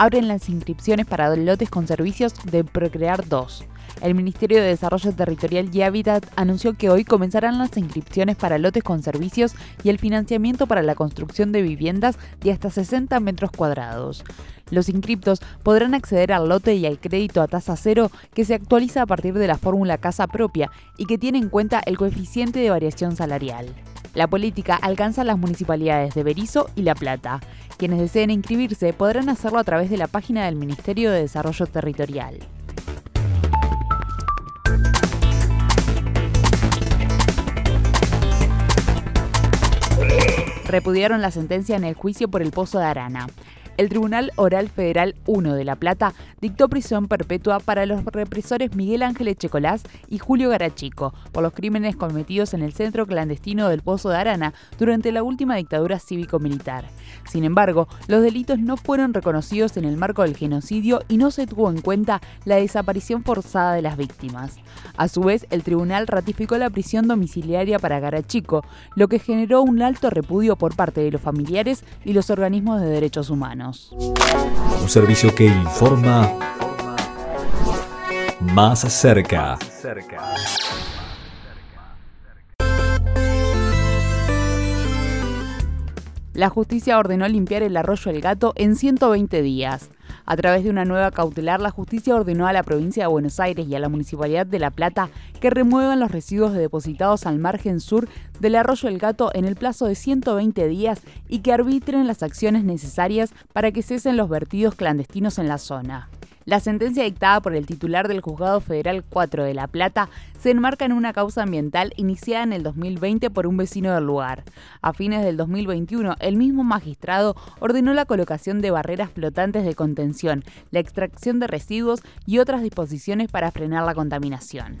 Abren las inscripciones para lotes con servicios de Procrear 2. El Ministerio de Desarrollo Territorial y Hábitat anunció que hoy comenzarán las inscripciones para lotes con servicios y el financiamiento para la construcción de viviendas de hasta 60 metros cuadrados. Los inscriptos podrán acceder al lote y al crédito a tasa cero que se actualiza a partir de la fórmula casa propia y que tiene en cuenta el coeficiente de variación salarial. La política alcanza las municipalidades de Berizo y La Plata. Quienes deseen inscribirse podrán hacerlo a través de la página del Ministerio de Desarrollo Territorial. Repudiaron la sentencia en el juicio por el Pozo de Arana el Tribunal Oral Federal 1 de La Plata dictó prisión perpetua para los represores Miguel Ángel Echecolás y Julio Garachico por los crímenes cometidos en el centro clandestino del Pozo de Arana durante la última dictadura cívico-militar. Sin embargo, los delitos no fueron reconocidos en el marco del genocidio y no se tuvo en cuenta la desaparición forzada de las víctimas. A su vez, el tribunal ratificó la prisión domiciliaria para Garachico, lo que generó un alto repudio por parte de los familiares y los organismos de derechos humanos. Un servicio que informa más cerca. La justicia ordenó limpiar el arroyo El Gato en 120 días. A través de una nueva cautelar, la justicia ordenó a la provincia de Buenos Aires y a la Municipalidad de La Plata que remuevan los residuos depositados al margen sur del arroyo El Gato en el plazo de 120 días y que arbitren las acciones necesarias para que cesen los vertidos clandestinos en la zona. La sentencia dictada por el titular del Juzgado Federal 4 de La Plata se enmarca en una causa ambiental iniciada en el 2020 por un vecino del lugar. A fines del 2021, el mismo magistrado ordenó la colocación de barreras flotantes de contención, la extracción de residuos y otras disposiciones para frenar la contaminación.